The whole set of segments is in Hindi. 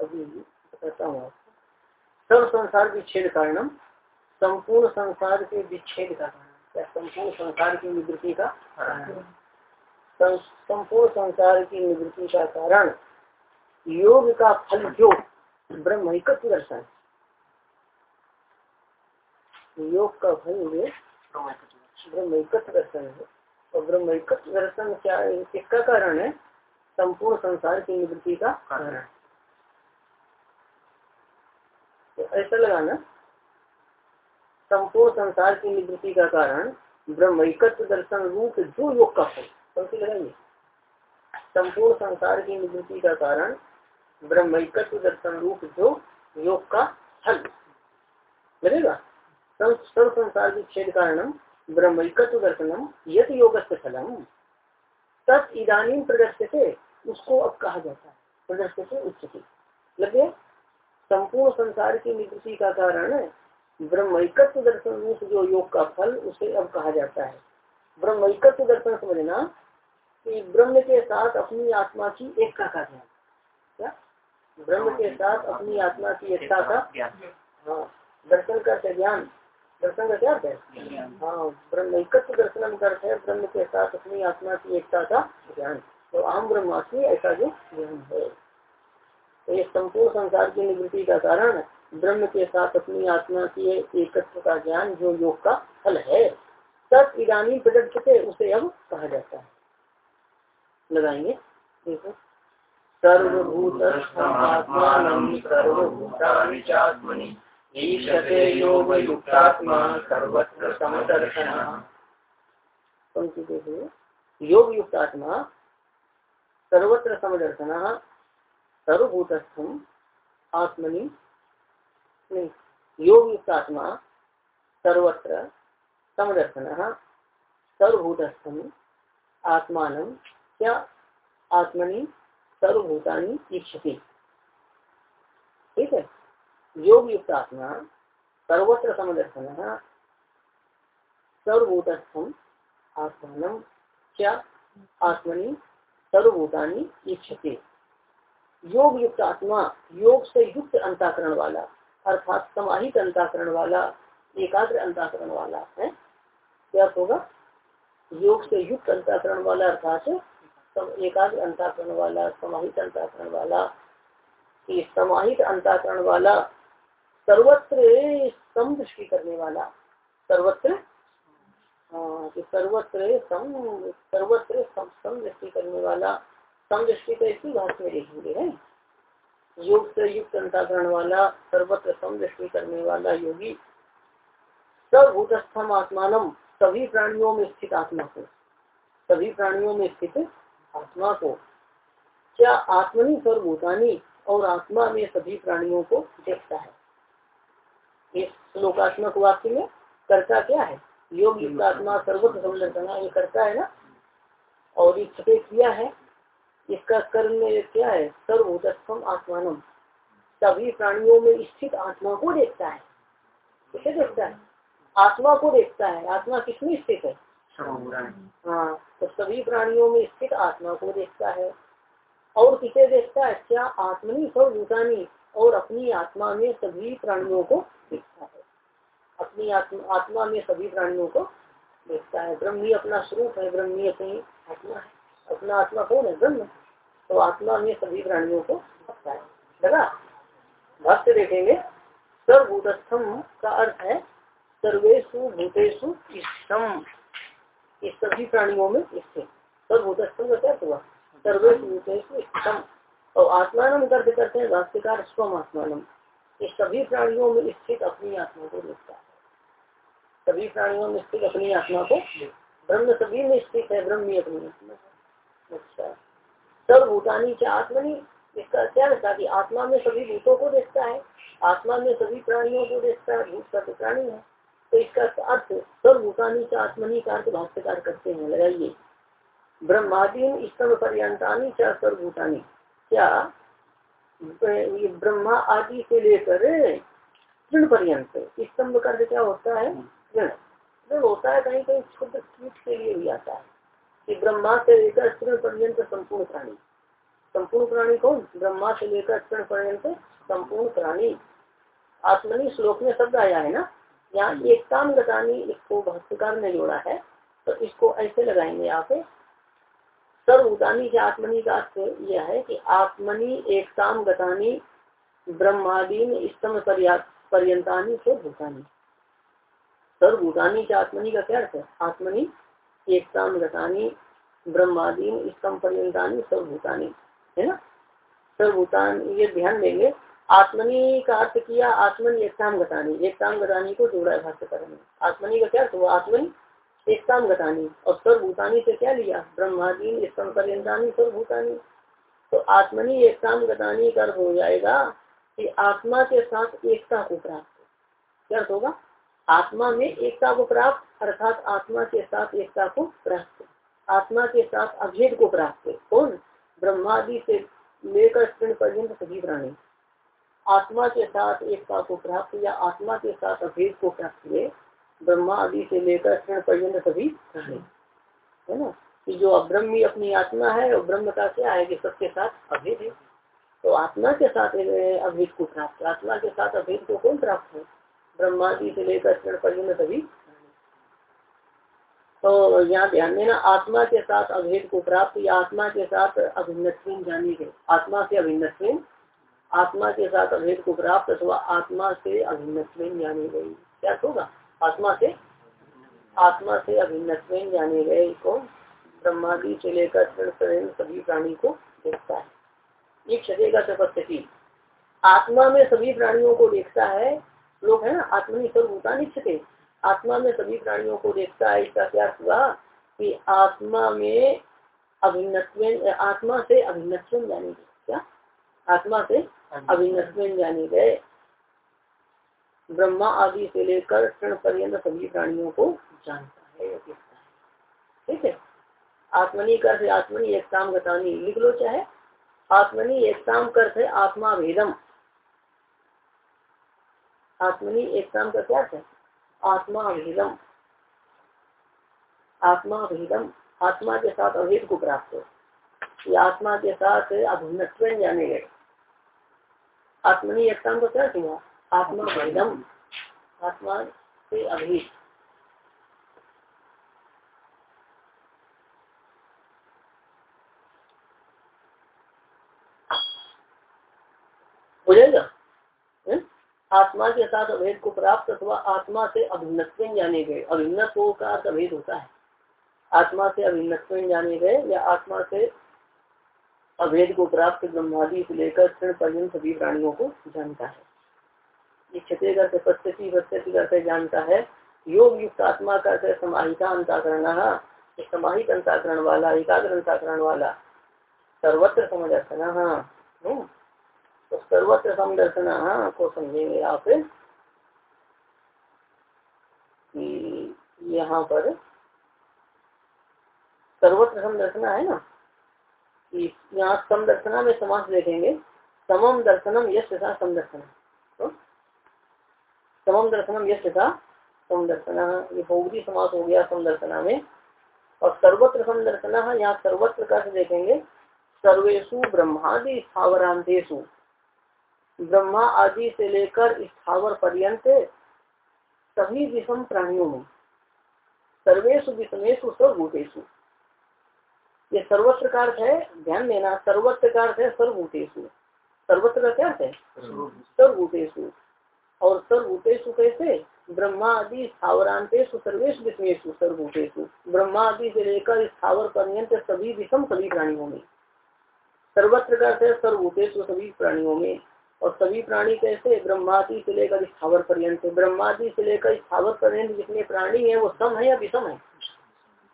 अभी बताता हूँ आपको। सर्व संसार विच्छेद कारणम संपूर्ण संसार के विच्छेद का कारण। क्या संपूर्ण संसार की निवृत्ति का कारण? संपूर्ण संसार की निवृत्ति का कारण योग का फल जो ब्रह्म दर्शन योग का फल ये ब्रह्म दर्शन। है। और ब्रह्म दर्शन क्या किसका कारण है संपूर्ण संसार की निवृत्ति का कारण तो ऐसा लगाना। संपूर्ण संसार की निवृत्ति का कारण ब्रह्म दर्शन रूप जो योग का फल कौन लगाएँगे? संपूर्ण संसार की निवृत्ति का कारण ब्रह्म दर्शन रूप जो योग का फल लगेगा? सर्व संसार की छेद कारणम ब्रह्म दर्शनम यथ योग फलम। तत् इधानी प्रदर्श्य उसको अब कहा जाता है। प्रदर्श्य से उच्चती। लगे? संपूर्ण संसार की निवृत्ति का कारण ब्रह्मकत्व दर्शन रूप जो योग का फल, उसे अब कहा जाता है। ब्रह्मकत्व दर्शन समझना कि ब्रह्म के साथ अपनी आत्मा की एकता का ध्यान क्या? ब्रह्म के साथ अपनी आत्मा की एकता का हाँ दर्शन का ज्ञान? दर्शन का क्या है हाँ ब्रह्मकत्व दर्शन करते हैं, ब्रह्म के साथ अपनी आत्मा की एकता का ज्ञान। तो आम ब्रह्मास्मि ऐसा जो ज्ञान है। तो ये संपूर्ण संसार की निवृत्ति का कारण ब्रह्म के साथ अपनी आत्मा की एकत्व का ज्ञान जो योग का फल है, तब इधानी प्रदर्शते उसे अब कहा जाता है। लगाएँगे। सर्वभूत योग योग युक्तात्मा सर्वत्र समदर्शन। सर्वभूतस्थम आत्मनि नहीं योग युक्त आत्मा सर्वत्र समदर्शन। सर्वभूतस्थम आत्मान क्या आत्मनि सर्वभूतानी इच्छति ठीक है? योग युक्त आत्मा सर्वत्र समदर्शन। सर्वभूतस्थम आत्मान क्या आत्मनि सर्वभूतानी इच्छति योग युक्त आत्मा योग से युक्त अंताकरण वाला अर्थात समाहित अंताकरण वाला एकाग्र अंताकरण वाला है? क्या होगा? योग से युक्त अंताकरण वाला अर्थात एकाग्र अंताकरण वाला समाहित अंताकरण वाला समाहित अंताकरण वाला सर्वत्र सम दृष्टि करने वाला सर्वत्र? हाँ, सर्वत्र सर्वत्र सम दृष्टि करने वाला समदृष्टि तो इसी भाष में देखेंगे है? योग से युक्त अंताकरण वाला, सर्वत्र समदृष्टि करने वाला योगी, सर्वभूतस्थम आत्मान सभी प्राणियों में स्थित आत्मा को, सभी प्राणियों में स्थित आत्मा को। क्या आत्मनि सर्वभूतानी और आत्मा में सभी प्राणियों को देखता है? इस श्लोकात्मक वाक्य में कर्ता क्या है? योग युक्त आत्मा सर्वत्र समझना ये करता है ना? और ये किया है इसका कर्म क्या है? सर्वोदस्थम आत्मान सभी प्राणियों में स्थित आत्मा को देखता है। किसे देखता है? आत्मा को देखता है। आत्मा किसमें स्थित है? हाँ तो सभी प्राणियों में स्थित आत्मा को देखता है। और किसे देखता है? क्या आत्मनी सर्वभूतानी? और अपनी आत्मा में सभी प्राणियों को देखता है। अपनी आत्मा आत्मा में सभी प्राणियों को देखता है। ब्रह्मी अपना स्वरूप है। ब्रह्मी अपनी आत्मा है। अपना आत्मा कौन है? ब्रह्म। तो आत्मा में सभी प्राणियों को रखता है लगा। भक्त देखेंगे। सर्वभूतस्थम का अर्थ है सर्वेशु भूतेशु इष्टम। इस सभी प्राणियों में स्थित सर्वभूतस्थम का क्या हुआ? सर्वेशु भूतेशु इष्टम। और आत्मान अर्थ करते हैं भाष्यकार स्वम आत्मान इस सभी प्राणियों में स्थित अपनी आत्मा को देखता है। सभी प्राणियों में स्थित अपनी आत्मा को ब्रह्म सभी में स्थित है, ब्रह्म अपनी आत्मा अच्छा। सर्वभूतानी के आत्मनि, इसका क्या रहता कि आत्मा में सभी भूतों को देखता है, आत्मा में सभी प्राणियों को देखता है, भूत का तो प्राणी है। तो इसका अर्थ सर्वभूतानी का आत्मनी का अर्थ भाष्यकार करते हैं, लगाइए। ब्रह्मादीन स्तंभ पर्यंतानी क्या सर्वभूतानी। क्या? ये ब्रह्मा आदि से लेकर तृण पर्यंत, स्तंभ का क्या होता है? तृण। तृण होता है कहीं कहीं क्षुद्र कीट के लिए भी आता है। कि ब्रह्मा से लेकर तृण पर्यंत संपूर्ण प्राणी। संपूर्ण प्राणी कौन? ब्रह्मा से लेकर तृण पर्यंत संपूर्ण प्राणी। आत्मनि श्लोक में शब्द आया है ना? यहाँ एकताम गतानी इसको भाष्यकार ने जोड़ा है तो इसको ऐसे लगाएँगे आप सर्वभूतानी के आत्मनि का अर्थ यह है कि आत्मनि एकताम गतानी ब्रह्मादीन स्तम पर्यंतानी से भूतानी। सर्वभूतानी के आत्मनि का क्या अर्थ है? आत्मनि एकताम गतानी ब्रह्मादीन स्तम सर्वभूतानी, है ना? सर्वभूतान, ये ध्यान देंगे, आत्मनि का अर्थ किया, आत्मन एकताम एकताम गतानी को जोड़ा है भाष्य करेंगे आत्मनि का क्या? अर्थ हुआ आत्मनि एकताम गतानी और सर्वभूतानी से क्या लिया? ब्रह्मादीन स्तम पर्यंतानी सर्वभूतानी। तो आत्मनि एकताम गतानी का अर्थ हो जाएगा कि आत्मा के साथ एकता को प्राप्त क्या अर्थ होगा? आत्मा में एकता को प्राप्त, अर्थात आत्मा के साथ एकता को प्राप्त। आत्मा के साथ अभेद को प्राप्त। कौन? ब्रह्मादि से लेकर तृण पर्यंत सभी प्राणी। आत्मा के साथ एकता को प्राप्त या आत्मा के साथ अभेद को प्राप्त हुए ब्रह्मा आदि से लेकर तृण पर्यंत सभी प्राणी। है ना? कि जो अब्रह्मी अपनी आत्मा है और ब्रह्म का क्या है कि सबके साथ अभेद है? तो आत्मा के साथ, अभेद को प्राप्त। आत्मा के साथ अभेद को कौन प्राप्त है? ब्रह्मादि से लेकर तृण पर्यंत सभी तो यहाँ ध्यान देना, आत्मा के साथ अभेद को प्राप्त, या आत्मा के साथ अभिन्न जानी गई आत्मा से अभिन्न आत्मा के साथ अभेद को प्राप्त अथवा आत्मा से अभिन्न जानी गई। क्या होगा? आत्मा से? आत्मा से अभिन्न जाने गए को ब्रह्मादि से लेकर क्षण सभी प्राणी को देखता है। एक क्षतेगा तपस्या आत्मा में सभी प्राणियों को देखता है लोग है ना आत्मनि सर्वभूतानी क्षते आत्मा में सभी प्राणियों को देखता है इसका क्या हुआ कि आत्मा में अभिन्न आत्मा से अभिन्न जाने गए। क्या? आत्मा से अभिन्न जाने गए। ब्रह्मा आदि से लेकर क्षण पर्यंत सभी प्राणियों को जानता है ठीक है? आत्मनि कर आत्मनि एक काम गतानी। लिख लो चाहे। आत्मनि एक काम कर आत्मा भेदम। आत्मनि एक काम का क्या है आत्मा अभेदम आत्मा अभेदम आत्मा के साथ अभेद को प्राप्त हो। या आत्मा के साथ अभिन्न जाने गए आत्मनि एकता को क्या हुआ आत्मा भेदम आत्मा से अभेद। हो जाएगा? आत्मा के साथ अभेद को प्राप्त अथवा आत्मा से अभिन्न जाने गए। अभिन्न का अभेद होता है। आत्मा से अभिन्न जाने गए या आत्मा से अभेद को प्राप्त ब्रह्मादि से लेकर क्षण पर्यंत सभी प्राणियों को जानता है। ये पश्चिमी पश्चिमी करते जानता है। योग युक्त आत्मा का समाहिता अंताकरण। समाहित अंताकरण वाला, एकाग्र अंताकरण वाला सर्वत्र समझ हाँ। तो सर्वत्र समदर्शन को समझेंगे आप। यहाँ पर सर्वत्र समदर्शन है ना? कि यहाँ समदर्शना में समास देखेंगे। समम दर्शनम यश था समदर्शन तो समम दर्शनम यश था समदर्शना ये बहुगी समास, हो गया समदर्शना में। और सर्वत्र समदर्शना यहाँ सर्वत्र का देखेंगे। सर्वेशु ब्रह्मादि स्थावरांतेशु ब्रह्मा आदि से लेकर स्थावर पर्यंत सभी विषम प्राणियों में सर्वेशु विषमेशु सर्वभूतेशु ये सर्वत्र का अर्थ है ध्यान देना सर्वत्र का अर्थ है सर्वभूतेशु सर्वत्र का क्या है? सर्वभूतेशु और सर्वभूतेशु कैसे? ब्रह्मा आदि स्थावरांतेशु सर्वेश विषमेशु सर्वभूतेशु ब्रह्मा आदि से लेकर स्थावर पर्यंत सभी विषम सभी प्राणियों में। सर्वत्र का अर्थ है सर्वभूतेशु सभी प्राणियों में। और सभी प्राणी कैसे ब्रह्मादि से लेकर स्थावर पर्यंत ब्रह्मादि से लेकर स्थावर पर्यंत जितने प्राणी है, वो सम है या विषम है?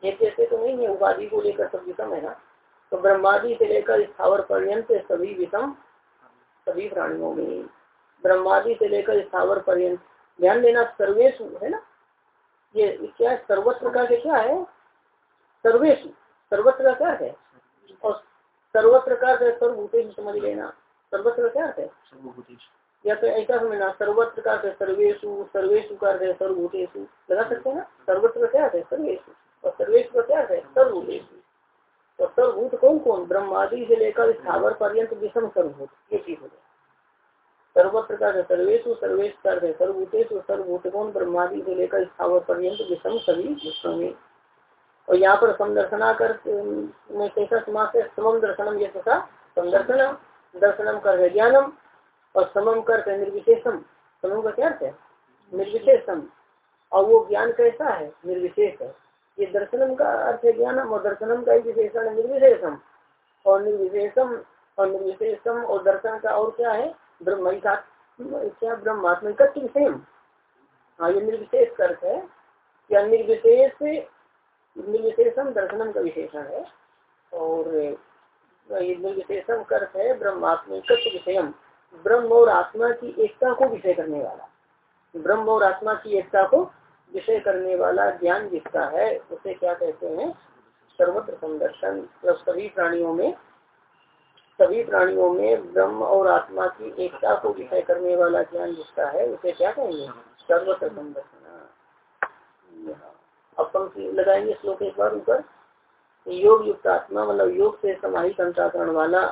एक जैसे तो नहीं है, उपाधि को लेकर सब विषम है ना? तो ब्रह्मादि से लेकर स्थावर पर्यंत सभी विषम सभी प्राणियों में ब्रह्मादि से लेकर स्थावर पर्यंत, ध्यान देना, सर्वेश है ना? ये क्या सर्वत्र का क्या है? सर्वेश। सर्वत्र का क्या है? और सर्वत्र का सर्वभूतेश समझ लेना। सर्वत्र क्या है? या तो ऐसा समझना सर्वत्र का सर्वेशु सर्वेशु का सर्वभूतेशु लगा सकते हैं ना? सर्वत्र क्या है? सर्वेशु और सर्वेश का क्या है? सर्वभूतेशु तो सर्वभूत कौन कौन? ब्रह्मादि से लेकर स्थावर पर्यंत विषम सर्वभूत। ये चीज़ हो गया। सर्वत्र का सर्वेशु सर्वेश का सर्वभूतेशु सर्वभूत कौन? ब्रह्मादि से लेकर स्थावर पर्यंत विषम सभी विश्व और यहाँ पर समदर्शना कर कैसा समाज है? समम दर्शनम ये समदर्शनम दर्शनम कर ज्ञानम और समम कर निर्विशेषम। समम का क्या है? निर्विशेषम। और वो ज्ञान कैसा है? निर्विशेष है। ये दर्शनम का अर्थ है ज्ञानम और दर्शनम का ही विशेषण है निर्विशेषम। और निर्विशेषम और निर्विशेषम और दर्शन का और क्या है? ब्रह्म क्या ब्रह्मात्मिकत्व विषय हाँ ये निर्विशेष अर्थ है। या निर्विशेष, निर्विशेषम दर्शनम का विशेषण है। और निर्विशेषम अर्थ है ब्रह्मात्मिकत्व विषय ब्रह्म और आत्मा की एकता को विषय करने वाला। ब्रह्म और आत्मा की एकता को विषय करने वाला ज्ञान जिसका है, उसे क्या कहते हैं? सर्वत्र संदर्शन। मतलब सभी प्राणियों में, सभी प्राणियों में ब्रह्म और आत्मा की एकता को विषय करने वाला ज्ञान जिसका है, उसे क्या कहेंगे? सर्वत्र संदर्शन। अब पंक्ति लगाएँगे श्लोक एक बार ऊपर। योग युक्त आत्मा मतलब योग से समाहित अंताकरण वाला,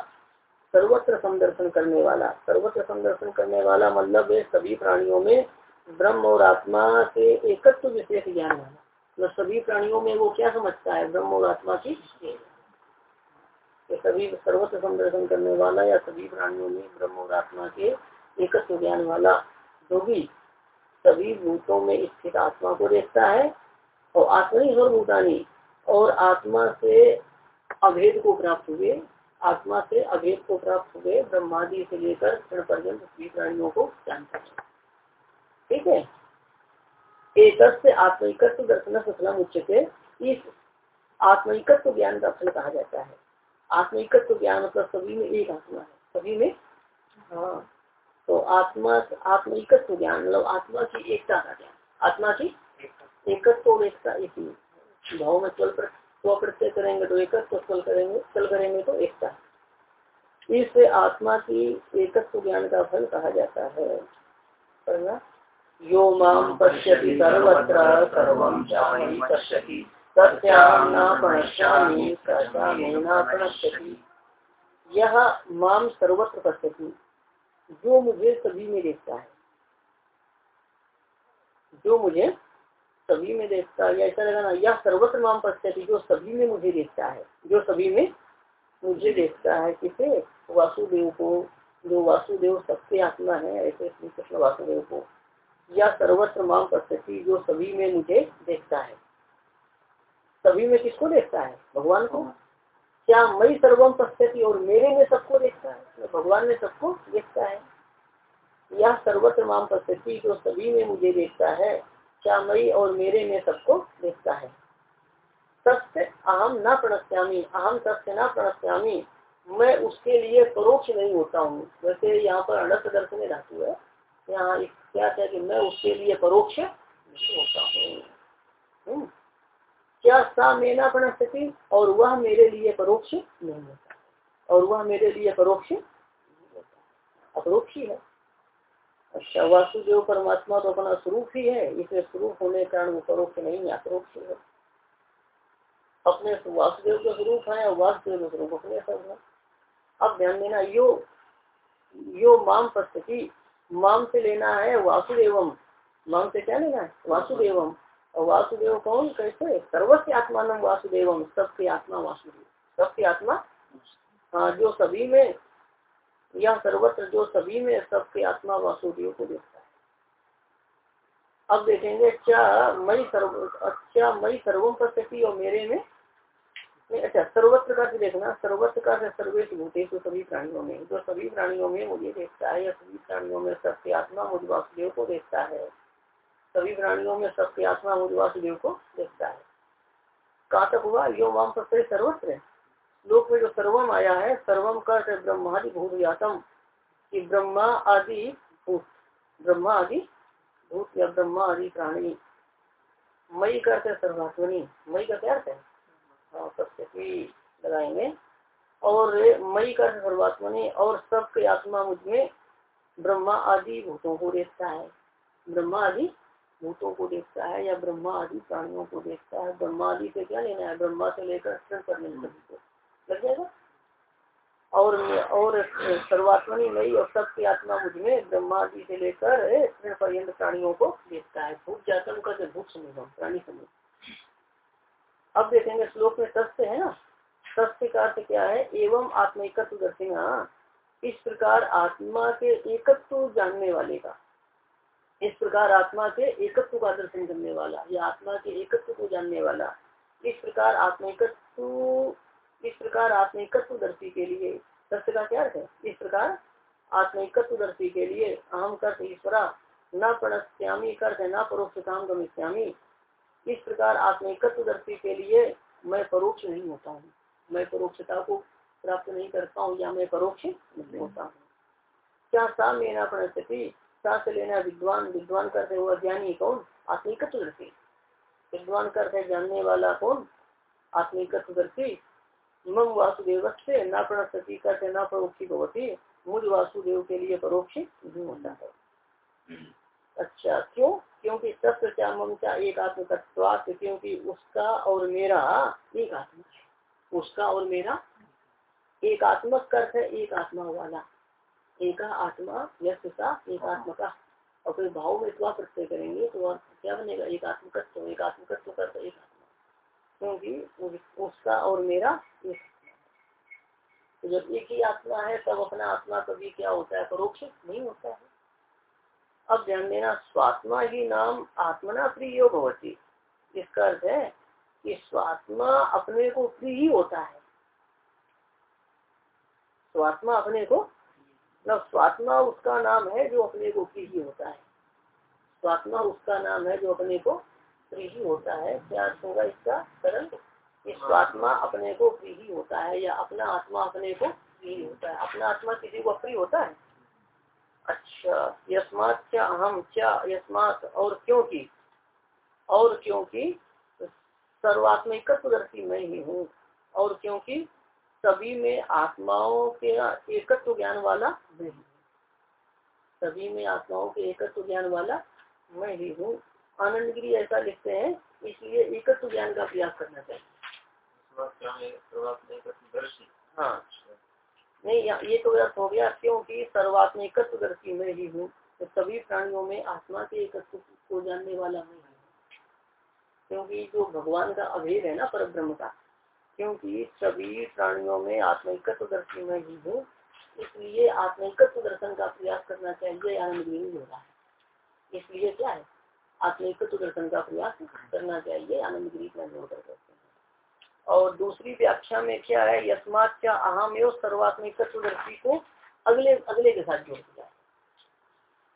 सर्वत्र संदर्शन करने वाला, सर्वत्र संदर्शन करने वाला मतलब सभी प्राणियों में ब्रह्म और आत्मा से एकत्व विशेष ज्ञान वाला। मतलब सभी प्राणियों में वो क्या समझता है? ब्रह्म और आत्मा की सभी सर्वत्र संदर्शन करने वाला या सभी प्राणियों में ब्रह्म और आत्मा के एकत्व ज्ञान वाला जो भी सभी भूतों में स्थित आत्मा को देखता है, और आत्मा ही सर्वभूतानी और आत्मा से अभेद को प्राप्त हुए, आत्मा से अभेद को प्राप्त हुए, ब्रह्मादि से लेकर क्षण पर्यंत सभी प्राणियों को जानता है ठीक है? एक आत्मिकत्व दर्शन सफलम उच्चते इस आत्मिकत्व ज्ञान का फल कहा जाता है। आत्मिकत्व ज्ञान मतलब सभी में एक आत्मा है, सभी में हाँ। तो आत्मा, आत्मिकत्व ज्ञान मतलब आत्मा की एकता का ज्ञान, आत्मा की एकत्व एकता एक ही। भाव में चल कर तो प्रत्यय करेंगे तो एकत्व चल करेंगे चल करेंगे तो एकता। इस आत्मा की एकत्व ज्ञान का फल कहा जाता है। यो माम पश्यति सर्वत्र सर्वम पश्यति। सत्याम यह माम सर्वत्र पश्यति। जो मुझे सभी में देखता है। जो मुझे सभी में देखता है ऐसा लगाना यह सर्वत्र माम पश्यति जो सभी में मुझे देखता है जो सभी में मुझे देखता है किसे? वासुदेव को। जो वासुदेव सबके आत्मा है ऐसे श्री कृष्ण वासुदेव को। या सर्वत्र माम पश्यति जो सभी में मुझे देखता है। सभी में किसको देखता है? भगवान को। क्या मई सर्वम पश्यति और मेरे में सबको देखता है? तो भगवान में सबको देखता है। या सर्वत्र माम पश्यति जो सभी में मुझे देखता है श्यामयी और मेरे में सबको देखता है। सत्य अहम न प्रणस्यामी अहम सत्य न प्रणस्यामी मैं उसके लिए परोक्ष नहीं होता हूँ। वैसे यहाँ पर अनर्थ दर्शन धातु है। यहाँ क्या है कि मैं उसके लिए परोक्ष नहीं होता हूँ। हम्म। क्या सा मेना प्रणस्थिति और वह मेरे लिए परोक्ष नहीं होता। और वह मेरे लिए परोक्ष अपरोक्ष है। अच्छा वासुदेव परमात्मा तो अपना स्वरूप ही है इसे स्वरूप होने के कारण वो परोक्ष नहीं अपरोक्ष है। अपने वासुदेव का स्वरूप है और वासुदेव का स्वरूप अपने सब है। अब ध्यान देना, यो यो माम पश्चिति माम से लेना है वासुदेवम माम से क्या लेना है? वासुदेवम और वासुदेव कौन? कैसे? सर्वस्व आत्मान वासुदेवम सबके आत्मा वासुदेव सबकी आत्मा हाँ जो सभी में यह सर्वत्र जो सभी में सबके आत्मा वासुदेव को देखता है। अब देखेंगे, क्या मई सर्व अच्छा मई सर्वम पश्यति और मेरे में? नहीं अच्छा सर्वत्र का देखना, सर्वत्र का सर्वेश भूते तो सभी प्राणियों में, जो सभी प्राणियों में मुझे देखता है, या सभी प्राणियों में सबके आत्मा मुझ वासुदेव को देखता है। सभी प्राणियों में सबके आत्मा मुझ वासुदेव को देखता है। कहा तक हुआ, यो वाम पत्र सर्वत्र श्लोक में जो सर्वम आया है, सर्वम का ब्रह्मादि भूत व्यासम कि ब्रह्मा आदि भूत, ब्रह्मा आदि भूत या ब्रह्मा आदि प्राणी। मई करते सर्वात्मनी। मई का क्या अर्थ है? हाँ सत्य लगाएँगे। और मई कर सर्वात्मनी, और सबके आत्मा मुझमें ब्रह्मा आदि भूतों को देखता है। ब्रह्मा आदि भूतों को देखता है या ब्रह्मा आदि प्राणियों को देखता है। ब्रह्मा आदि से क्या लेना है? ब्रह्मा से लेकर सभी को लग जाएगा। और और सर्वात्मनी मई और सबकी आत्मा मुझमें ब्रह्मा आदि से लेकर पर्यंत प्राणियों को देखता है। भूत जातम का भूत समूह प्राणी समूह अब देखेंगे श्लोक में तथ्य है ना? सत्य का अर्थ क्या है? एवं आत्मिकत्व दर्शिना इस प्रकार आत्मा के एकत्व जानने वाले का। इस प्रकार आत्मा के एकत्व का दर्शन करने वाला, या आत्मा के एकत्व को जानने वाला। इस प्रकार आत्मिकत्व इस प्रकार आत्मिकत्व दर्शी के लिए। सत्य का क्या है? इस प्रकार आत्मिकत्व दर्शी के लिए अहम कर्त ईश्वरा न प्रणश्यामी कर्त न परोक्ष काम गमिष्यामी। इस प्रकार आत्मिकत्व दर्शी के लिए मैं परोक्ष नहीं होता हूँ। मैं परोक्षता को प्राप्त नहीं करता हूँ या मैं परोक्ष नहीं होता हूँ। क्या सा लेना प्रणति सा से लेना विद्वान विद्वान करते हुआ ज्ञानी कौन? आत्मिकत्व दर्शी। विद्वान करते जानने वाला कौन? आत्मिकत्व दर्शी। मम वासुदेव से न प्रणति करते न परोक्षी भवती। मुझ वासुदेव के लिए परोक्ष नहीं होता है। अच्छा क्यों? क्योंकि सत्य क्या मम क्या एक आत्मतत्वात क्योंकि उसका और मेरा एक आत्मा है। उसका और मेरा एकात्मक कर्थ है, एक आत्मा वाला। एका आत्मा यशा एक आत्मा का। और फिर भाव में स्वा प्रत्यय करेंगे तो क्या बनेगा? एक आत्मकत्व एक आत्मकत्व कर्थ एक आत्मा। क्योंकि उसका और मेरा तो जब एक ही आत्मा है, तब अपना आत्मा कभी क्या होता है? परोक्ष नहीं होता है। अब ध्यान देना, स्वात्मा ही नाम आत्मना प्रिय भवती। इसका अर्थ है कि स्वात्मा अपने को प्रिय ही होता है। स्वात्मा अपने को मतलब स्वात्मा उसका नाम है जो अपने को प्रिय ही होता है। स्वात्मा उसका नाम है जो अपने को ही होता है। क्या होगा इसका सरल स्वात्मा अपने को प्रिय ही होता है या अपना आत्मा अपने को प्रिय होता है। अपना आत्मा किसी को अप्रिय होता है? अच्छा यस्मात क्या अहम क्या यस्मात, और क्योंकि और क्योंकि सर्वात्मिकत्वदर्शी मैं ही हूँ। और क्योंकि सभी में आत्माओं के एकत्व ज्ञान वाला मैं सभी में आत्माओं के एकत्व ज्ञान वाला मैं ही हूँ। आनंद गिरी ऐसा लिखते हैं, इसलिए एकत्व ज्ञान का प्रयास करना चाहिए। हाँ। नहीं, ये तो व्यर्थ हो गया, क्योंकि सर्वात्मिकत्वदर्शी मैं ही हूँ तो सभी प्राणियों में आत्मा के एकत्व को जानने वाला मैं ही क्योंकि जो भगवान का अभेद है ना पर ब्रह्म का, क्योंकि सभी प्राणियों में आत्मिकत्व दर्शन में ही हूँ, इसलिए आत्मिकत्व दर्शन का प्रयास करना चाहिए आनंद नहीं हो रहा है इसलिए क्या है? आत्मिकत्व दर्शन का प्रयास करना चाहिए आनंद गिरी में जोड़ कर करते हैं। और दूसरी व्याख्या में क्या है यस्मात क्या अहम एवं सर्वात्मिकत्व दर्शी को अगले अगले के साथ जोड़ दिया।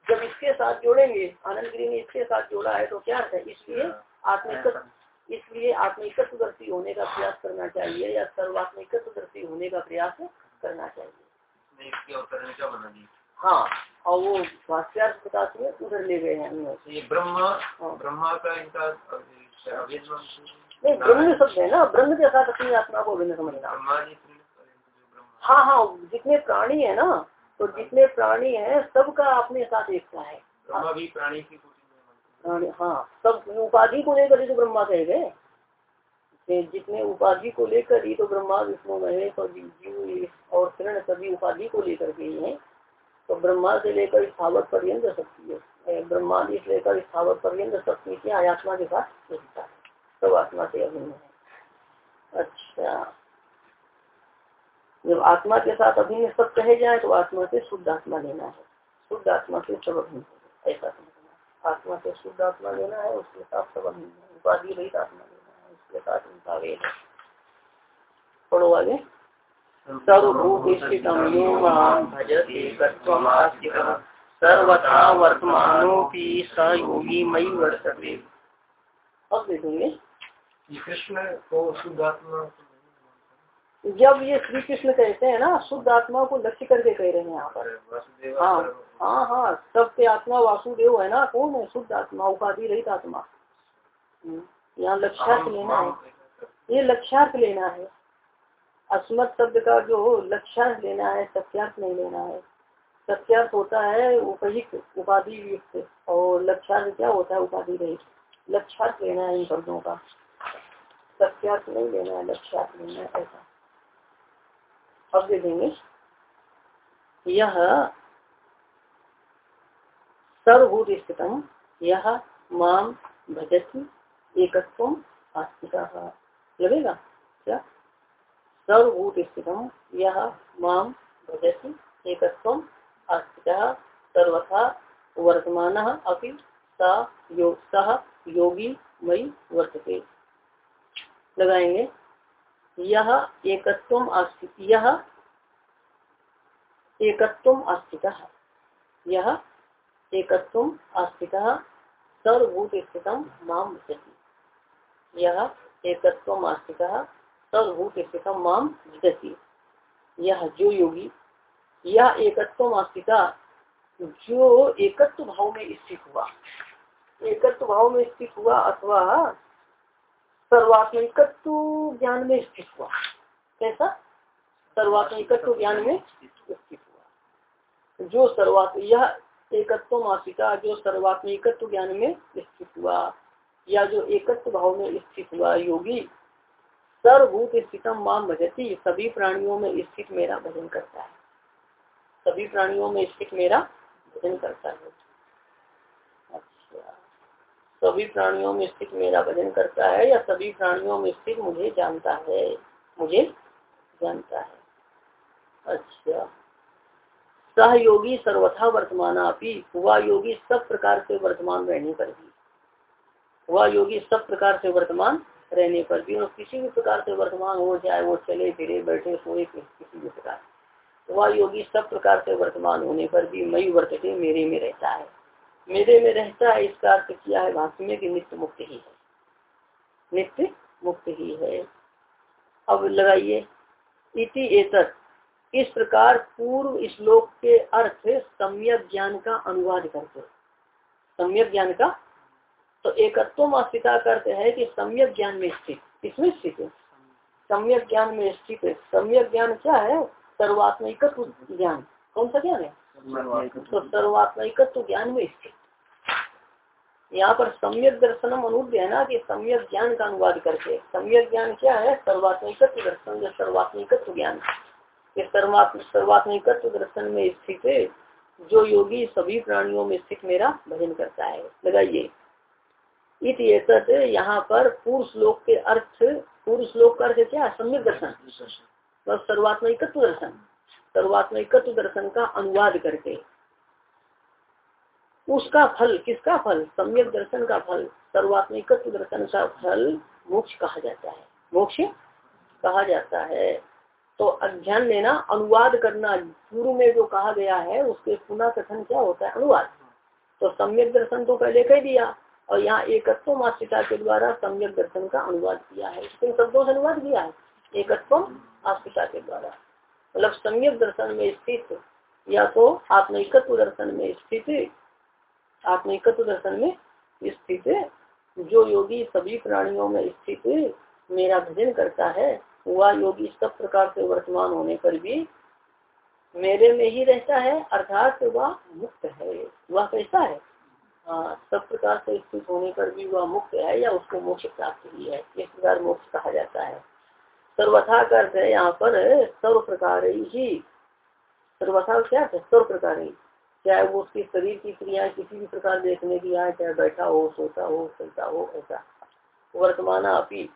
जब इसके साथ जोड़ेंगे आनंद गिरी ने इसके साथ जोड़ा है तो क्या है? इसलिए आत्मिकत इसलिए आत्मिकत्वदर्शी होने का प्रयास करना चाहिए या सर्वात्मिकत्वदर्शी होने का प्रयास करना चाहिए। हाँ और वो भाष्यार्थ प्रकाश में उधर ले गए हैं ब्रह्मा हाँ। ब्रह्मा का इनका नहीं ब्रह्म शब्द है ना ब्रह्म के साथ अपनी आत्मा को अभिन्न समझना। हाँ। हाँ जितने प्राणी है ना तो जितने प्राणी है सबका अपने साथ एकता है। प्राणी की हाँ। सब उपाधि को लेकर ही तो ब्रह्मा कहे गए। जितने उपाधि को लेकर ही तो ब्रह्मा विष्णु महेश और जीव और किरण सभी उपाधि को लेकर के ही है। तो ब्रह्मा से लेकर स्थावत पर्यंत शक्ति है। ब्रह्मा से लेकर स्थावत पर्यंत शक्ति क्या आत्मा के साथ है। सब आत्मा से अभिन्न है। अच्छा। जब आत्मा के साथ अभिन्न सब कहे जाए तो आत्मा से शुद्ध आत्मा लेना है। शुद्ध आत्मा से सब अभिन्न ऐसा आत्मा से शुद्ध आत्मा लेना है, उसके साथ सब अभिन्न उपाधि रहित आत्मा लेना है, उसके साथ उनका वेद पढ़ो आगे। सर्वथा वर्तमानों की सहयोगी मई वर्तते। अब देखेंगे। कृष्ण को शुद्ध आत्मा जब ये श्री कृष्ण कहते हैं ना शुद्ध आत्मा को लक्ष्य करके कह रहे हैं यहाँ पर। हाँ हाँ हाँ सबके आत्मा वासुदेव है ना कौन है शुद्ध आत्मा उपाधि रहित आत्मा? हम्म, यहाँ लक्ष्यार्थ लेना है। ये लक्ष्यार्थ लेना है। अस्मत शब्द का जो लक्ष्यार्थ लेना है, सत्यार्थ नहीं लेना है। सत्यार्थ होता है उपयुक्त उपाधि युक्त और लक्ष्यार्थ क्या होता है उपाधि रहित लक्ष्यार्थ लेना है इन शब्दों का। सत्यार्थ नहीं लेना है लक्ष्यार्थ लेना है, ऐसा। अब देखेंगे। यह सर्वभूत स्थितम यह माम भजती एकत्व आस्तिका। लगेगा? क्या? सर्वभूत स्थित यह माम भजती एकत्व आस्तिका, सर्वथा वर्तमान अभी सह योगी मई वर्तते। लगाएँगे। यह एकत्व आस्तिक यह एकत्व आस्तिक। यह एकत्व आस्तिक सर्वभूत स्थित माम भजती यह एकत्व आस्तिक स्थित माम यह जो योगी यह एकत्व आस्तिका जो एकत्व भाव में स्थित हुआ। एकत्व भाव में स्थित हुआ अथवा सर्वात्मिकत्व ज्ञान में स्थित हुआ। कैसा? सर्वात्मिकत्व ज्ञान में स्थित हुआ। जो सर्वात, यह एकत्व मासिका जो सर्वात्मिकत्व ज्ञान में स्थित हुआ, या जो एकत्व भाव में स्थित हुआ योगी सर्वभूत स्थितम माम भजती, सभी प्राणियों में स्थित मेरा भजन करता है। सभी प्राणियों में स्थित मेरा भजन करता है। अच्छा। सभी प्राणियों में स्थित मेरा भजन करता है या सभी प्राणियों में स्थित मुझे जानता है? मुझे जानता है। अच्छा। सहयोगी सर्वथा वर्तमान अपनी हुआ योगी सब प्रकार से वर्तमान रहने पर भी। हुआ योगी सब प्रकार से वर्तमान रहने पर भी और किसी भी प्रकार से वर्तमान हो जाए, वो चले फिरे, बैठे, सोए किसी भी प्रकार वह योगी सब प्रकार से वर्तमान होने पर भी मई वर्तते मेरे में रहता है। मेरे में रहता है, इसका अर्थ किया है भाष्य में कि नित्य मुक्त ही है। नित्य मुक्त ही है। अब लगाइए। इति एतत। इस प्रकार पूर्व श्लोक के अर्थ सम्यक ज्ञान का अनुवाद करते सम्यक ज्ञान का तो एकत्व अस्थिता करते हैं कि सम्यक ज्ञान में स्थित। किसमें स्थित है? सम्यक ज्ञान में स्थित सम्यक ज्ञान क्या है? सर्वात्मिकत्व ज्ञान। कौन सा ज्ञान है? तो सर्वात्मिकत्व ज्ञान में स्थित। यहाँ पर सम्यक दर्शनम अनुद्य है ना कि सम्यक ज्ञान का अनुवाद करके। सम्यक ज्ञान क्या है? सर्वात्मिक दर्शन, जो सर्वात्मिकत्व ज्ञान ये सर्वात्मिकत्व दर्शन में स्थित जो योगी सभी प्राणियों में स्थित मेरा भजन करता है। लगाइए। इत यहाँ पर पूर्व श्लोक के अर्थ पूर्व श्लोक का अर्थ क्या? सम्यक दर्शन। बस सर्वात्मिकत्व दर्शन। सर्वात्मिकत्व दर्शन का अनुवाद करके। उसका फल, किसका फल? सम्यक दर्शन का फल। सर्वात्मिकत्व दर्शन का फल मोक्ष कहा जाता है। मोक्ष कहा जाता है। तो अध्ययन लेना अनुवाद करना पूर्व में जो कहा गया है, उसके पुनः कथन क्या होता है? अनुवाद। तो सम्यक दर्शन तो पहले कह दिया। और यहाँ एकत्व मातृता के द्वारा सम्यक दर्शन का अनुवाद किया है। किन शब्दों से अनुवाद किया है। एकत्व आस्तिका के द्वारा। मतलब सम्यक दर्शन में स्थित या तो आत्मिकत्व दर्शन में स्थित, आत्मिकत्व दर्शन में स्थित जो योगी सभी प्राणियों में स्थित मेरा भजन करता है, वह योगी सब प्रकार से वर्तमान होने पर भी मेरे में ही रहता है, अर्थात वह मुक्त है। वह कैसा है? हाँ सब प्रकार से स्थित होने पर भी वह मुक्त है या उसको मोक्ष प्राप्त ही है इस प्रकार मोक्ष कहा जाता है। सर्वथा अर्थ है यहाँ पर सर्व प्रकार ही सर्वथा क्या है? सर्व प्रकार ही चाहे वो उसकी शरीर की क्रिया किसी भी प्रकार देखने की आए चाहे बैठा हो सोता हो चलता हो ऐसा। वर्तमान अपी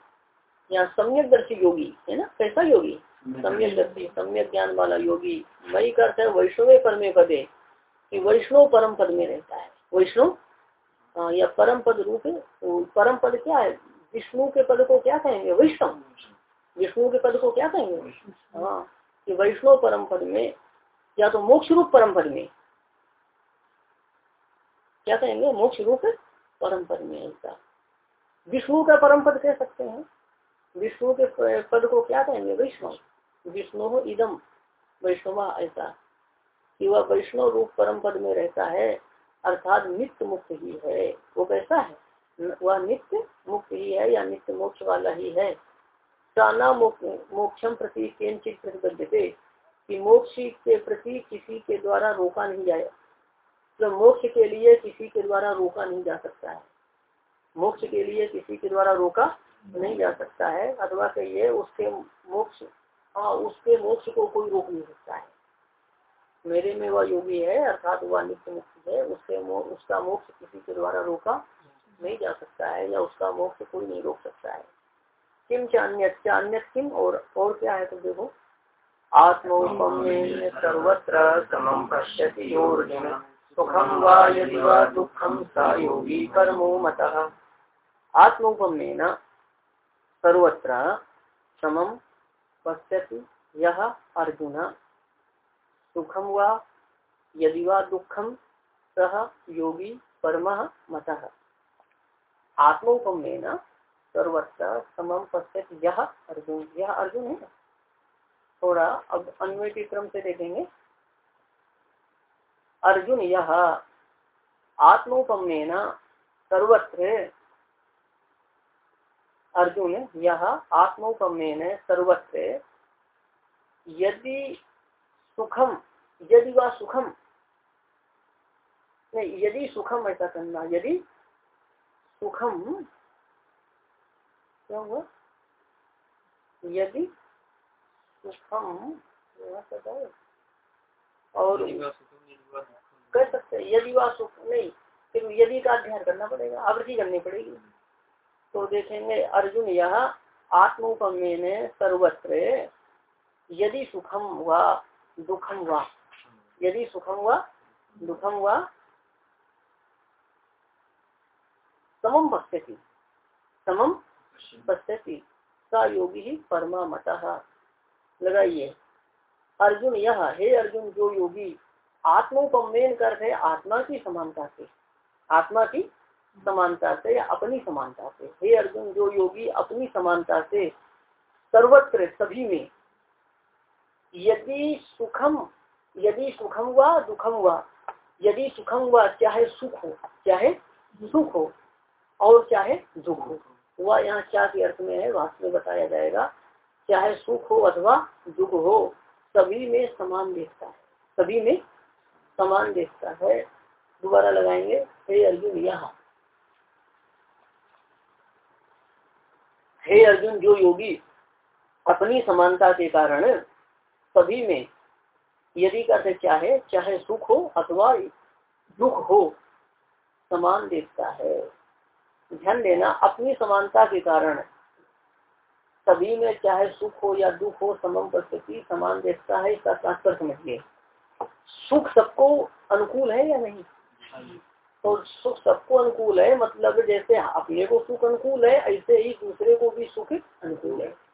यहाँ सम्यक दर्शी योगी है ना? कैसा योगी? सम्यक दर्शी। सम्यक ज्ञान वाला योगी। मई का अर्थ है वैष्णव परमे पदे कि वैष्णव परम पद में रहता है। वैष्णव या परम पद रूप परम पद क्या है? विष्णु के पद को क्या कहेंगे? वैष्णव। विष्णु के पद को क्या कहेंगे? हाँ कि वैष्णव परम पद में, या तो मोक्ष रूप परम पद में। क्या कहेंगे? मोक्ष रूप परम पद में ऐसा। विष्णु का परम पद कह सकते हैं। विष्णु के पद को क्या कहेंगे? वैष्णव। विष्णु इदम वैष्णवा ऐसा। कि वह वैष्णव रूप परम पद में रहता है। अर्थात नित्य मुक्त ही है। वो कैसा है? वह नित्य मुक्त ही है या नित्य मोक्ष वाला ही है? साना मोक्षम प्रति केंचित प्रतिबद्धते कि मोक्ष के प्रति किसी के द्वारा रोका नहीं जाए। तो मोक्ष के लिए किसी के द्वारा रोका नहीं जा सकता है। मोक्ष के लिए किसी के द्वारा रोका नहीं जा सकता है। अथवा कहिए, उसके मोक्ष हाँ उसके मोक्ष को कोई रोक नहीं सकता है। मेरे में वह योगी है अर्थात वह नित्य मुक्त है उसके मो, उसका मोक्ष किसी के द्वारा रोका नहीं जा सकता है या उसका मोक्ष कोई नहीं रोक सकता है। किम चान्य चान्य किम और और क्या है तुम देखो? आत्मोपम्य सर्वत्र समम पश्यति सुखम वा यदि वा दुखम सा योगी कर्मो मत। आत्मोपम्य सर्वत्र समम पश्यति यह अर्जुन। सुखम वा यदि वा दुखम सह योगी परम मत। आत्मोपम न सर्वत्र समम पश्चित यह अर्जुन यह अर्जुन है। थोड़ा अब अन्वय क्रम से देखेंगे। अर्जुन यह आत्मोपम न सर्वत्र अर्जुन यह आत्मोपम सर्वत्र यदि सुखम यदि वह सुखम। नहीं यदि सुखम ऐसा करना यदि सुखम क्या हुआ? यदि सुखम और कर सकते यदि वह सुख नहीं फिर यदि का अध्ययन करना पड़ेगा आवृत्ति करनी पड़ेगी। तो देखेंगे अर्जुन यह आत्मोपमेय सर्वत्र यदि सुखम हुआ दुखम हुआ यदि सुखम हुआ दुखम हुआ समम पश्यति। समम पश्यति। सा योगी ही परमा मत लगाइए। अर्जुन यह, हे अर्जुन, जो योगी आत्मोपमेन कर करते, आत्मा की समानता से, आत्मा की समानता से या अपनी समानता से। हे अर्जुन, जो योगी अपनी समानता से सर्वत्र, सभी में यदि सुखम यदि सुखम हुआ, दुखम हुआ। यदि सुखम हुआ, चाहे सुख हो, चाहे सुख हो, और चाहे दुख हो। वह यहाँ क्या के अर्थ में है वास्तव में बताया जाएगा। चाहे सुख हो अथवा दुख हो, सभी में समान देखता है। सभी में समान देखता है। दोबारा लगाएँगे, हे अर्जुन, यहाँ। हे अर्जुन, जो योगी अपनी समानता के कारण सभी में यदि करते चाहे चाहे सुख हो अथवा दुख हो, समान देखता है। ध्यान देना, अपनी समानता के कारण सभी में चाहे सुख हो या दुख हो, समम परिस्थिति समान देखता है, इसका तात्पर्य समझिए। सुख सबको अनुकूल है या नहीं? तो सुख सबको अनुकूल है मतलब जैसे अपने को सुख अनुकूल है, ऐसे ही दूसरे को भी सुख अनुकूल है।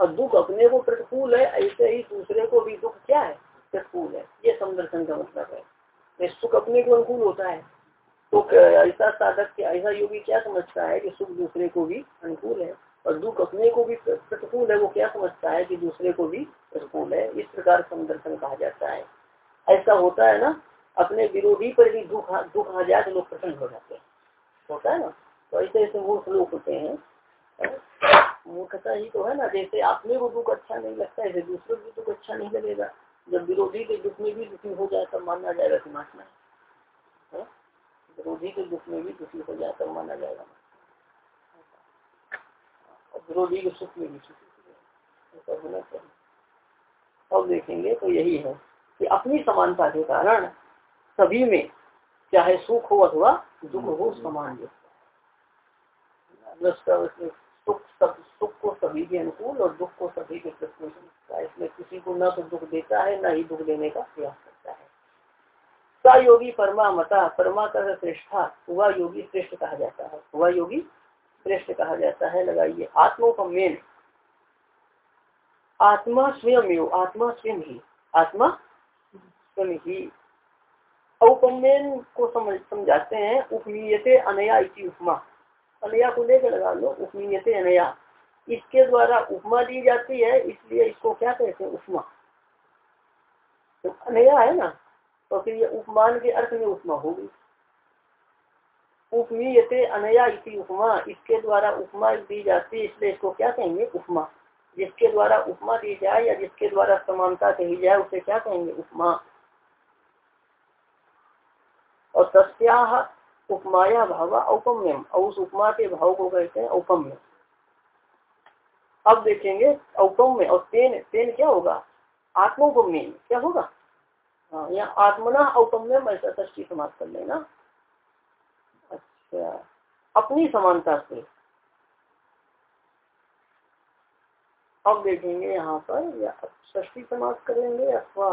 और दुख अपने को प्रतिकूल है, ऐसे ही दूसरे को भी दुख क्या है? प्रतिकूल है। ये समदर्शन का मतलब है। सुख अपने को अनुकूल होता है। तो ऐसा साधक ऐसा योगी क्या समझता है कि सुख दूसरे को भी अनुकूल है और दुख अपने को भी प्रतिकूल है? वो क्या समझता है कि दूसरे को भी प्रतिकूल है? इस प्रकार समदर्शन कहा जाता है। ऐसा होता है ना, अपने विरोधी पर भी दुख दुख आ जाए तो लोग प्रसन्न हो जाते हैं। होता है ना? तो ऐसे ऐसे मूर्ख लोग होते हैं। मूर्खता ही तो है ना जैसे अपने को दुख अच्छा नहीं लगता है दूसरे को दुख अच्छा नहीं लगेगा। जब विरोधी के दुख में भी दुखी हो जाए तब मानना जाएगा कि मानना है। विरोधी के दुख में भी दुखी हो जाए तब माना जाएगा। विरोधी के सुख में भी सुखी ऐसा होना चाहिए। अब देखेंगे तो यही है कि अपनी समानता के कारण सभी में चाहे सुख हो अथवा दुख हो समान देखता है सुख सब, सुख को सभी के अनुकूल और दुख को सभी के प्रतिकूल। समझता है इसमें किसी को न तो दुख देता है, न ही दुख देने का प्रयास करता है। सा योगी परमा मता, परमा का श्रेष्ठा, हुआ योगी श्रेष्ठ कहा जाता है। हुआ योगी श्रेष्ठ कहा जाता है। लगाइए। आत्मोपमेन। आत्मा स्वयं आत्मा स्वयं ही, आत्मा स्वयं ही। औपमेन को समझ, समझाते हैं, उपनीयते अनया इति उपमा। अनया को लेकर लगा लो उपनीयते अनया। इसके द्वारा उपमा दी जाती है, इसलिए इसको क्या कहते हैं, उपमा। तो अनया है ना? तो फिर ये उपमान के अर्थ में उपमा होगी। उपमीयते अनया इसी उपमा। इसके द्वारा उपमा दी जाती है, इसलिए इसको क्या कहेंगे, उपमा। जिसके द्वारा उपमा दी जाए या जिसके द्वारा समानता कही जाए, उसे क्या कहेंगे, उपमा। और तस्या उपमाया भाव औपम्यम। और उस उपमा के भाव को कहते हैं औपम्य अब देखेंगे औपम्य और तेन तेन क्या होगा? आत्मोपम्य, क्या होगा? हाँ यहाँ आत्मना औपम्यम ऐसा ष्टी समाप्त कर लेना। अच्छा अपनी समानता से। अब देखेंगे यहाँ पर, या ष्टी समाप्त करेंगे, अथवा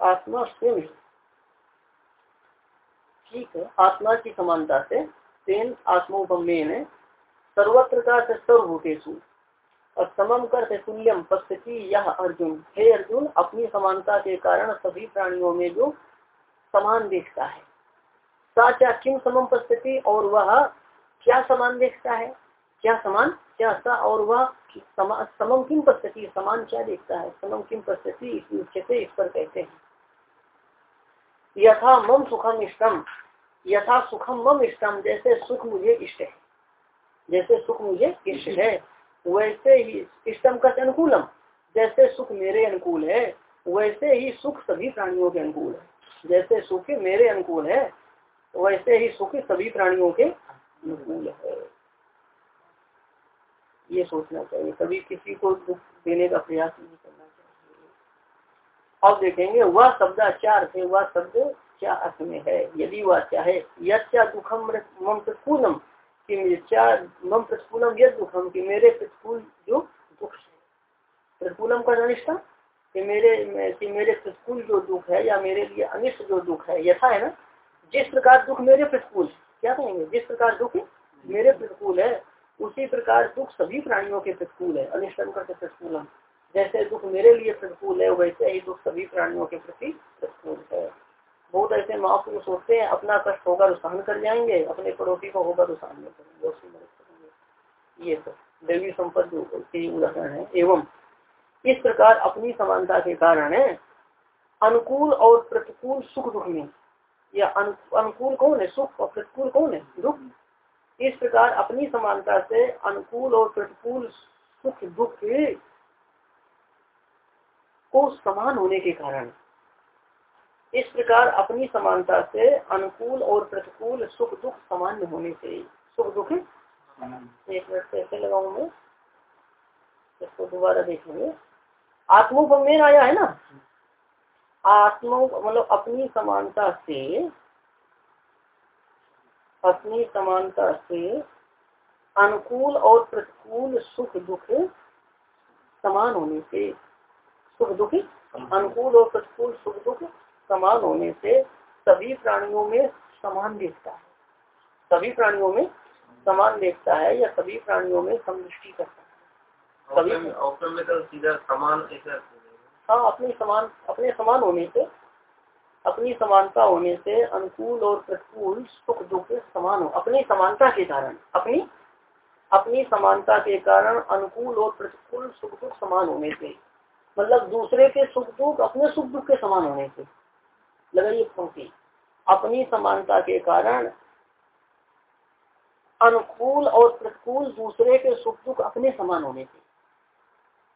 आत्मा स्वयं है, आत्मा की समानता से तेन आत्मोपमेन सर्वत्र का सर्वभूतेशु और समम कर तुल्यम पश्यति यह अर्जुन। हे अर्जुन, अपनी समानता के कारण सभी प्राणियों में जो समान देखता है साचा किम समम पश्यति और वह क्या समान देखता है? क्या समान? क्या सा और वह समम किम पश्यति? समान क्या देखता है? समम किम पश्यति इस पर कहते हैं। यथा मम सुखम इष्टम यथा सुखम मम इष्टम जैसे सुख मुझे इष्ट है। जैसे सुख मुझे इष्ट है, वैसे ही इष्टम का अनुकूलम। जैसे सुख मेरे अनुकूल है, वैसे ही सुख सभी प्राणियों के अनुकूल है। जैसे सुख मेरे अनुकूल है, वैसे ही सुख सभी प्राणियों के अनुकूल है। ये सोचना चाहिए। कभी किसी को दुख देने का प्रयास नहीं करना चाहिए। अब देखेंगे, वह शब्द चार थे वह शब्द क्या अर्थ में है? यदि वह चाहे यच्चा दुखम मम प्रतिकूलम कि मम प्रतिकूलम यद दुखम कि मेरे प्रतिकूल जो दुख है। प्रतिकूलम का अनिष्टा कि मेरे कि मेरे प्रतिकूल जो दुख है या मेरे लिए अनिष्ट जो दुख है, यथा है ना? जिस प्रकार दुख मेरे प्रतिकूल, क्या कहेंगे? जिस प्रकार दुख मेरे प्रतिकूल है, उसी प्रकार दुख सभी प्राणियों के प्रतिकूल है, अनिष्टम करते प्रतिकूलम। जैसे दुख मेरे लिए प्रतिकूल है, वैसे ही दुख सभी प्राणियों के प्रति प्रतिकूल है। बहुत ऐसे महापुरुष होते हैं, अपना कष्ट होगा तो सहन कर जाएँगे, अपने पड़ोसी को होगा तो सहन करेंगे ये सब देवी संपत्ति के उदाहरण है। एवं इस प्रकार अपनी समानता के कारण है, अनुकूल और प्रतिकूल सुख दुख में या अनुकूल कौन है? सुख और प्रतिकूल कौन है? दुख। इस प्रकार अपनी समानता से अनुकूल और प्रतिकूल सुख दुख को समान होने के कारण इस प्रकार अपनी समानता से अनुकूल और प्रतिकूल सुख दुख सामान्य होने से सुख दुख? एक मिनट कैसे लगाऊ मैं। इसको दोबारा देखेंगे। आत्मोपमेन आया है ना? आत्मो मतलब अपनी समानता से अपनी समानता से अनुकूल और प्रतिकूल सुख दुख समान होने से। सुख दुख? अनुकूल और प्रतिकूल सुख दुख समान होने से सभी प्राणियों में समान देखता है। सभी प्राणियों में समान देखता है या सभी प्राणियों में समृष्टि करता है। सभी सीधा समान हाँ। अपने समान अपने समान होने से अपनी समानता होने से अनुकूल और प्रतिकूल सुख दुख समान हो। अपनी समानता के कारण। अपनी अपनी समानता के कारण अनुकूल और प्रतिकूल सुख दुख समान होने से। मतलब दूसरे के सुख दुख अपने सुख दुख के समान होने से। लगाइए पंक्ति अपनी समानता के कारण अनुकूल और प्रतिकूल दूसरे के सुख दुख अपने समान होने से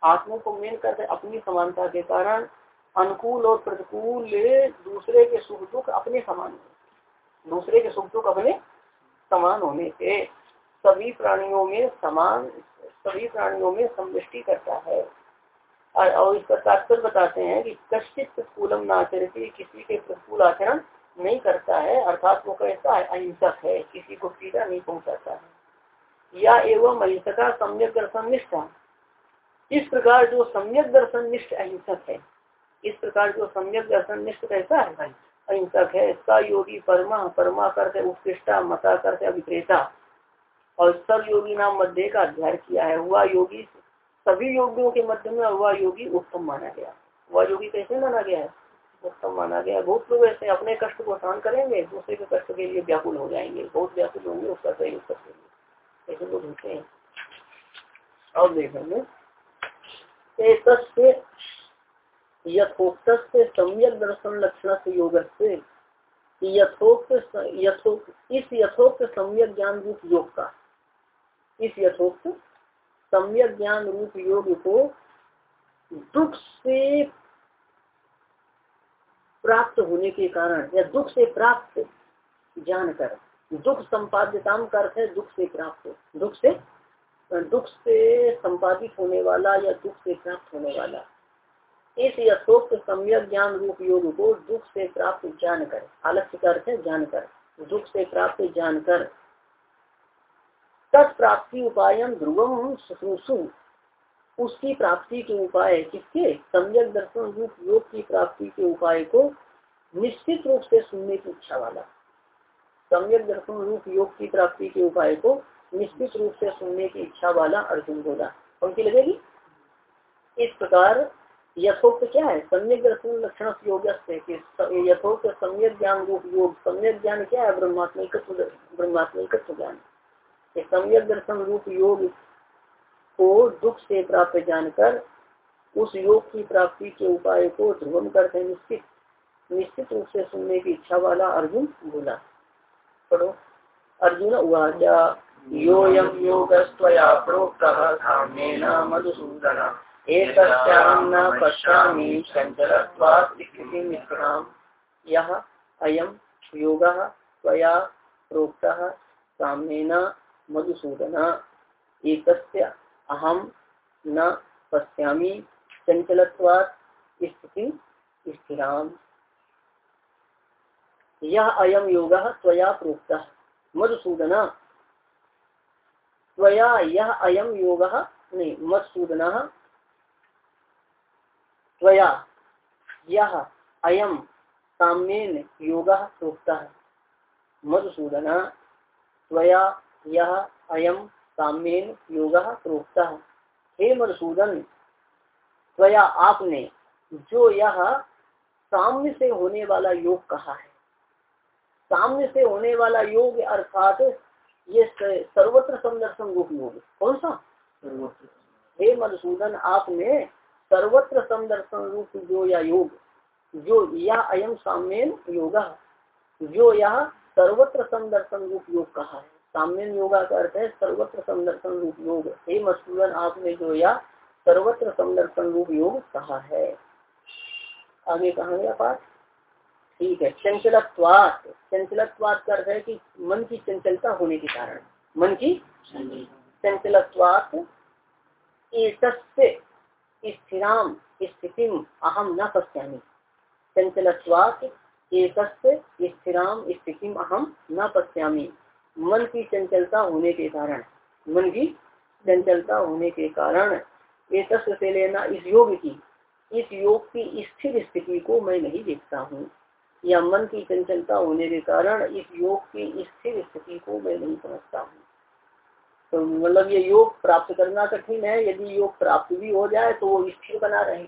आत्मा को मेन करते अपनी समानता के कारण अनुकूल और प्रतिकूल दूसरे के सुख दुख अपने समान होने दूसरे के सुख दुख अपने समान होने से सभी प्राणियों में समान, सभी प्राणियों में समृष्टि करता है। और इसका तात्पर्य बताते हैं कि कश्चित प्रतिकूलम न आचरती किसी के प्रतिकूल आचरण नहीं करता है, अर्थात वो कैसा है अहिंसक है, किसी को पीड़ा नहीं पहुंचाता है। या एवं अहिंसका सम्यक दर्शन निष्ठा। इस प्रकार जो सम्यक दर्शन निष्ठ अहिंसक है, इस प्रकार जो सम्यक दर्शन निष्ठ कैसा है, अहिंसक है इसका योगी परमा परमा करके उत्कृष्टा, मता करके अभिक्रेता और सब योगी नाम मध्य का अध्ययन किया है, हुआ योगी सभी योगियों के मध्य में वह योगी उत्तम माना गया। वह योगी कैसे माना गया है? उत्तम माना गया। बहुत लोग ऐसे अपने कष्ट को आसान करेंगे, दूसरे के कष्ट के लिए व्याकुल हो जाएँगे। बहुत व्याकुल होंगे उसका सहयोग करते ऐसे लोग होते हैं। अब देखेंगे यथोक्त सम्यक दर्शन लक्षण से योग से यथोक्त यथोक्त इस यथोक्त सम्यक ज्ञान रूप योग का। इस यथोक्त सम्यक ज्ञान रूप योग को दुख से प्राप्त होने के कारण, या दुख से प्राप्त जानकर, दुख संपादित का अर्थ है, दुख से प्राप्त, दुख से दुख से संपादित होने वाला या दुख से प्राप्त होने वाला। इस यथोक्त सम्यक ज्ञान रूप योग को दुख से प्राप्त जानकर, आलस्य का अर्थ है जानकर, दुख से प्राप्त जानकर। तत्प्राप्ति उपाय ध्रुवम शुश्रूषु उसकी प्राप्ति के उपाय किसके? सम्यक दर्शन रूप योग की प्राप्ति के उपाय को निश्चित रूप से सुनने की इच्छा वाला। सम्यक दर्शन रूप योग की प्राप्ति के उपाय को निश्चित रूप से सुनने की इच्छा वाला अर्जुन बोला। पंक्ति लगेगी? इस प्रकार यथोक्त क्या है? सम्यक दर्शन लक्षण योग यथोक्त सम्यक ज्ञान रूप योग, सम्यक ज्ञान क्या है? ब्रह्मात्मिक ब्रह्मात्मिक ज्ञान। सम्यक दर्शन रूप योग को दुख से प्राप्त जानकर उस योग की प्राप्ति के उपाय को ध्रुवम करते निश्चित निश्चित रूप से सुनने की इच्छा वाला अर्जुन बोला। पढ़ो। अर्जुन उवाच मधुसूदन। साम्येन मधुसूदन एक अहम न पश्यामि चंचलत्वात् स्थिति स्थिराम। यह अयम योग त्वया प्रोक्त। मधुसूदन। त्वया यह अयम योग नहीं मधुसूदन। त्वया यह अयम साम्येन योग प्रोक्त। मधुसूदन। त्वया यह अयम साम्येन योग प्रोक्त। हे मधुसूदन त्वया आपने जो यह साम्य से होने वाला योग कहा है। साम्य से होने वाला योग अर्थात ये सर्वत्र समदर्शन रूप योग कौन सा? हे मधुसूदन आपने सर्वत्र समदर्शन रूप जो या योग जो यह अयम साम्यन योग जो यह सर्वत्र समदर्शन रूप योग कहा है। साम्यन योगा का अर्थ है सर्वत्र समदर्शन रूप योग। हे मधुसूदन आपने जो या सर्वत्र समदर्शन रूप योग कहा है। आगे कहा गया पाठ? ठीक है, चंचलत्वात। चंचलत्वात का अर्थ है कि मन की चंचलता होने के कारण। मन की चंचलत्वात। स्थिराम स्थिति अहम न पश्यामी। चंचलत्वात एक स्थिराम स्थिति अहम न पश्यामी। मन की चंचलता होने के कारण, मन की चंचलता होने के कारण एक से लेना इस योग की, इस योग की स्थिर स्थिति को मैं नहीं देखता हूँ। या मन की चंचलता होने के कारण इस योग की स्थिर स्थिति को मैं नहीं समझता हूँ। तो मतलब ये योग प्राप्त करना कठिन है, यदि योग प्राप्त भी हो जाए तो वो स्थिर बना रहे।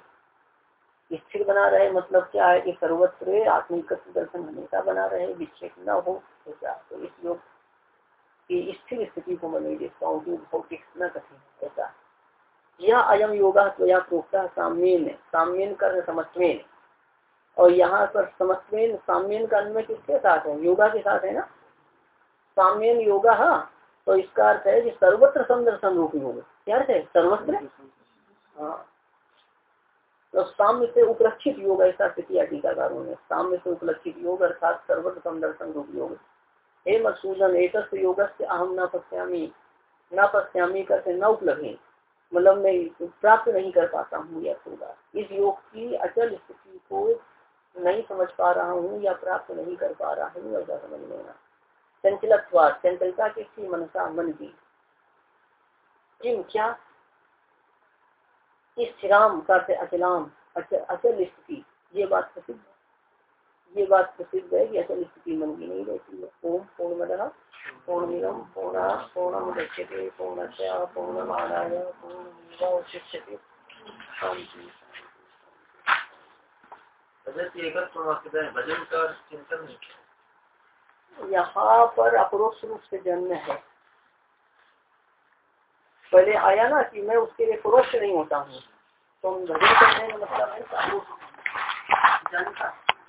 स्थिर बना रहे मतलब क्या है कि सर्वत्र आत्मिक दर्शन हमेशा बना रहे विक्षेप न हो तो क्या? तो इस योग की स्थिर स्थिति को मैं नहीं देखता हूँ कि भौतिक न कठिन ऐसा यह अयम योगा तो यह प्रोक्ता साम्यन साम्यन कर समत्वेन। और यहाँ पर समत्वेन, साम्यन का अन्वय किसके साथ है? योगा के साथ है ना? साम्यन योगा हाँ तो इसका अर्थ है कि सर्वत्र समदर्शन रूप योग क्या अर्थ है? सर्वत्र? हाँ। तो साम्य से उपलक्षित योग ऐसा किया टीकाकारों ने, साम्य से उपलक्षित योग अर्थात सर्वत्र समदर्शन रूप योग हे मसूदन एक योग से अहम न पश्यामी न पश्यामी करते न उपलब्ध मतलब मैं प्राप्त नहीं कर पाता हूँ यह होगा इस योग की अचल स्थिति को नहीं समझ पा रहा हूँ या प्राप्त नहीं कर पा रहा हूँ, ऐसा समझ लेना चंचलत्वाद चंचलता किसकी मनसा मन की किम क्या स्थिराम का अचलाम, अचल स्थिति, ये बात प्रसिद्ध है। ये बात प्रसिद्ध है कि अचल स्थिति मन की नहीं रहती है। ओम पूर्ण मद पूर्णमिदम पूर्ण पूर्णम गच्छते पूर्णस्य पूर्णमादाय पूर्णमेवावशिष्यते शांति। यहाँ पर अपरोक्ष रूप से जन्म है। पहले आया ना कि मैं उसके लिए परोक्ष नहीं होता हूँ। तो हम भजन करने का मतलब है जानता।